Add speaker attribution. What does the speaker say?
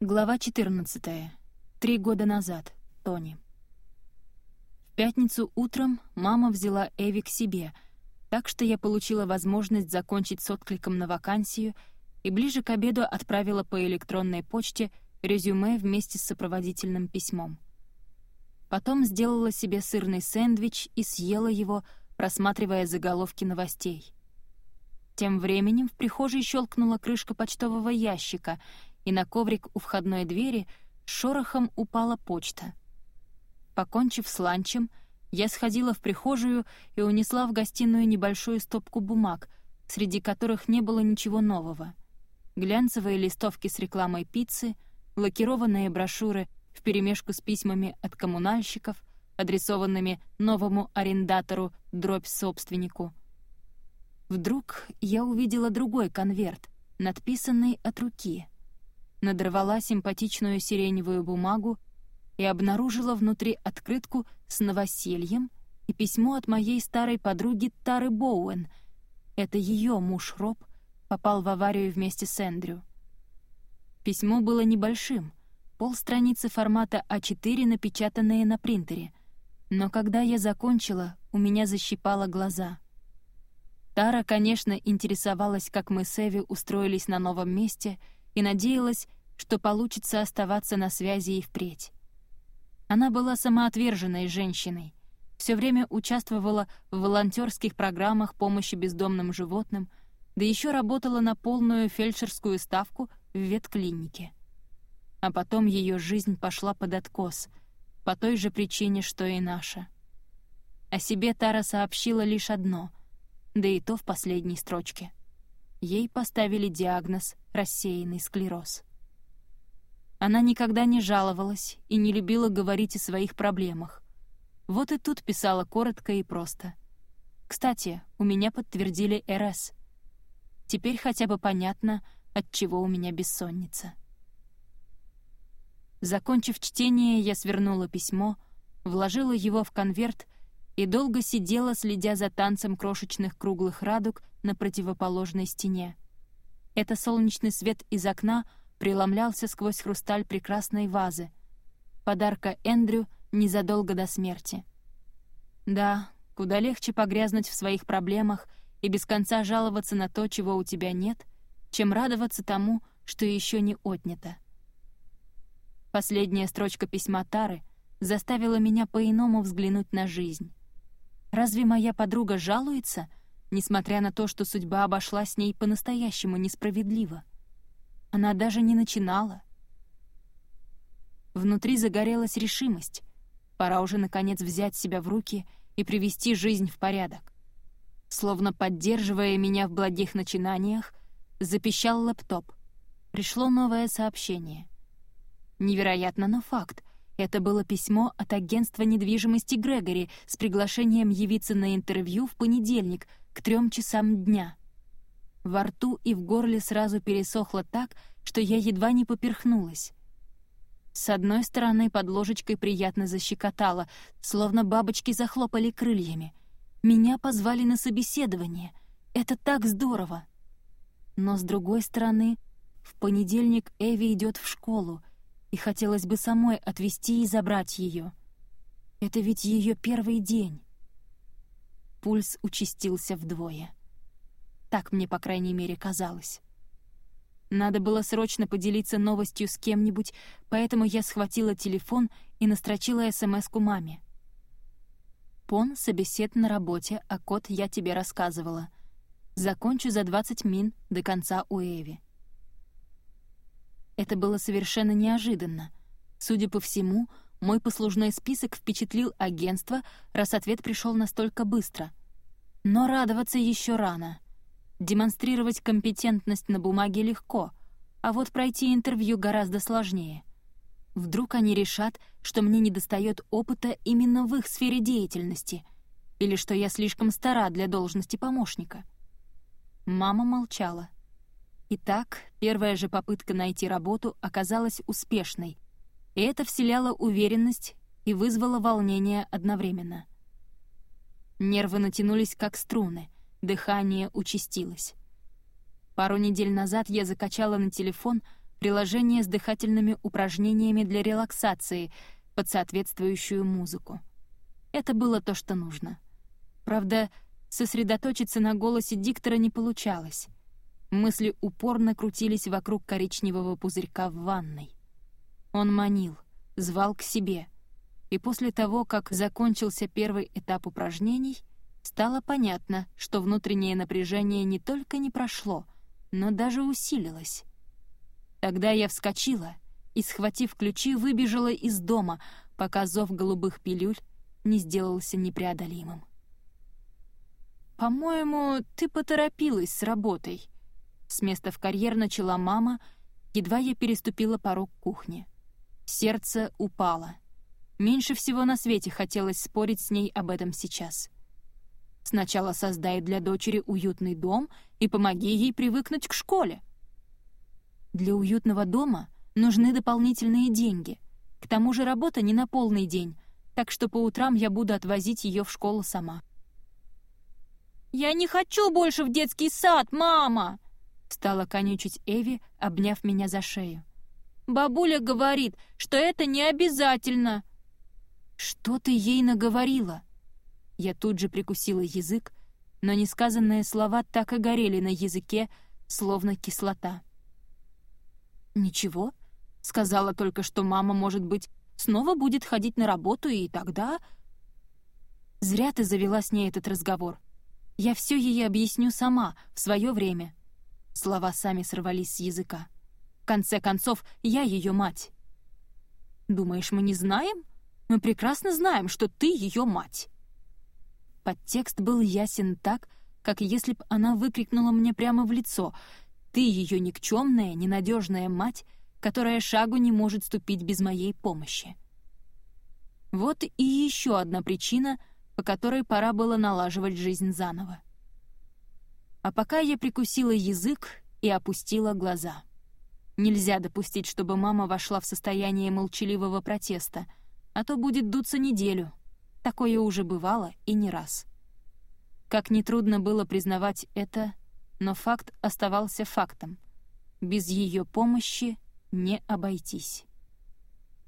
Speaker 1: Глава 14. Три года назад. Тони. В пятницу утром мама взяла Эви к себе, так что я получила возможность закончить с откликом на вакансию и ближе к обеду отправила по электронной почте резюме вместе с сопроводительным письмом. Потом сделала себе сырный сэндвич и съела его, просматривая заголовки новостей. Тем временем в прихожей щелкнула крышка почтового ящика — и на коврик у входной двери шорохом упала почта. Покончив с ланчем, я сходила в прихожую и унесла в гостиную небольшую стопку бумаг, среди которых не было ничего нового. Глянцевые листовки с рекламой пиццы, лакированные брошюры вперемешку с письмами от коммунальщиков, адресованными новому арендатору дробь-собственнику. Вдруг я увидела другой конверт, надписанный от руки — надрывала симпатичную сиреневую бумагу и обнаружила внутри открытку с новосельем и письмо от моей старой подруги Тары Боуэн. Это ее муж Роб попал в аварию вместе с Эндрю. Письмо было небольшим, полстраницы формата А4, напечатанные на принтере. Но когда я закончила, у меня защипало глаза. Тара, конечно, интересовалась, как мы с Эви устроились на новом месте — и надеялась, что получится оставаться на связи и впредь. Она была самоотверженной женщиной, все время участвовала в волонтерских программах помощи бездомным животным, да еще работала на полную фельдшерскую ставку в ветклинике. А потом ее жизнь пошла под откос, по той же причине, что и наша. О себе Тара сообщила лишь одно, да и то в последней строчке — ей поставили диагноз «рассеянный склероз». Она никогда не жаловалась и не любила говорить о своих проблемах. Вот и тут писала коротко и просто. «Кстати, у меня подтвердили РС. Теперь хотя бы понятно, от чего у меня бессонница». Закончив чтение, я свернула письмо, вложила его в конверт и долго сидела, следя за танцем крошечных круглых радуг на противоположной стене. Это солнечный свет из окна преломлялся сквозь хрусталь прекрасной вазы. Подарка Эндрю незадолго до смерти. Да, куда легче погрязнуть в своих проблемах и без конца жаловаться на то, чего у тебя нет, чем радоваться тому, что еще не отнято. Последняя строчка письма Тары заставила меня по-иному взглянуть на жизнь. Разве моя подруга жалуется, несмотря на то, что судьба обошла с ней по-настоящему несправедливо? Она даже не начинала. Внутри загорелась решимость. Пора уже, наконец, взять себя в руки и привести жизнь в порядок. Словно поддерживая меня в благих начинаниях, запищал лэптоп. Пришло новое сообщение. Невероятно, но факт. Это было письмо от агентства недвижимости Грегори с приглашением явиться на интервью в понедельник к трем часам дня. Во рту и в горле сразу пересохло так, что я едва не поперхнулась. С одной стороны под ложечкой приятно защекотало, словно бабочки захлопали крыльями. Меня позвали на собеседование. Это так здорово! Но с другой стороны, в понедельник Эви идет в школу, и хотелось бы самой отвезти и забрать ее. Это ведь ее первый день. Пульс участился вдвое. Так мне, по крайней мере, казалось. Надо было срочно поделиться новостью с кем-нибудь, поэтому я схватила телефон и настрочила СМС-ку маме. «Пон, собесед на работе, а код я тебе рассказывала. Закончу за 20 мин до конца у Эви». Это было совершенно неожиданно. Судя по всему, мой послужной список впечатлил агентство, раз ответ пришел настолько быстро. Но радоваться еще рано. Демонстрировать компетентность на бумаге легко, а вот пройти интервью гораздо сложнее. Вдруг они решат, что мне недостает опыта именно в их сфере деятельности, или что я слишком стара для должности помощника. Мама молчала. Итак, первая же попытка найти работу оказалась успешной, и это вселяло уверенность и вызвало волнение одновременно. Нервы натянулись как струны, дыхание участилось. Пару недель назад я закачала на телефон приложение с дыхательными упражнениями для релаксации под соответствующую музыку. Это было то, что нужно. Правда, сосредоточиться на голосе диктора не получалось. Мысли упорно крутились вокруг коричневого пузырька в ванной. Он манил, звал к себе. И после того, как закончился первый этап упражнений, стало понятно, что внутреннее напряжение не только не прошло, но даже усилилось. Тогда я вскочила и, схватив ключи, выбежала из дома, пока зов голубых пилюль не сделался непреодолимым. «По-моему, ты поторопилась с работой», — с места в карьер начала мама, едва я переступила порог кухни. Сердце упало. Меньше всего на свете хотелось спорить с ней об этом сейчас. Сначала создай для дочери уютный дом и помоги ей привыкнуть к школе. Для уютного дома нужны дополнительные деньги. К тому же работа не на полный день, так что по утрам я буду отвозить ее в школу сама. «Я не хочу больше в детский сад, мама!» Стала конючить Эви, обняв меня за шею. «Бабуля говорит, что это не обязательно!» «Что ты ей наговорила?» Я тут же прикусила язык, но несказанные слова так и горели на языке, словно кислота. «Ничего», — сказала только, что мама, может быть, снова будет ходить на работу, и тогда... Зря ты завела с ней этот разговор. Я все ей объясню сама, в свое время. Слова сами сорвались с языка. В конце концов, я ее мать. Думаешь, мы не знаем? Мы прекрасно знаем, что ты ее мать. Подтекст был ясен так, как если б она выкрикнула мне прямо в лицо — ты ее никчемная, ненадежная мать, которая шагу не может ступить без моей помощи. Вот и еще одна причина, по которой пора было налаживать жизнь заново. А пока я прикусила язык и опустила глаза. Нельзя допустить, чтобы мама вошла в состояние молчаливого протеста, а то будет дуться неделю. Такое уже бывало и не раз. Как нетрудно было признавать это, но факт оставался фактом. Без ее помощи не обойтись.